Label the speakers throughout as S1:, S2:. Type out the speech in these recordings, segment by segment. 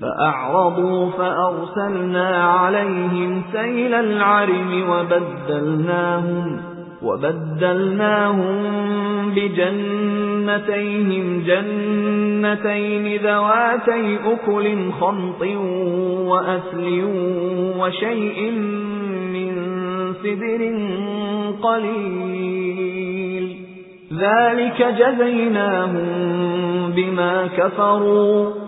S1: فأعرضوا فأرسلنا عليهم سيل العرم وبدلناهم وبدلناهم بجنتيهم جنتين ذواتي أكل خمط وأسل وشيء من سدر قليل ذلك جزيناهم بما كفروا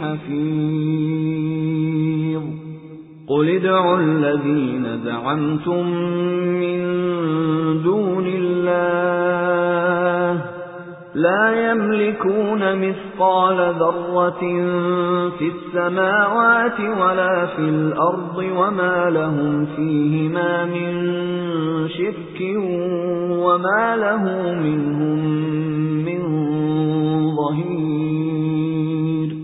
S1: حَفِيظٌ. قُلِ ادْعُوا الَّذِينَ زَعَمْتُم مِّن دُونِ اللَّهِ لَا يَمْلِكُونَ مِثْقَالَ ذَرَّةٍ فِي السَّمَاوَاتِ وَلَا فِي الْأَرْضِ وَمَا لَهُمْ فِيهِمَا مِن شِرْكٍ وَمَا لَهُ مِنْهُم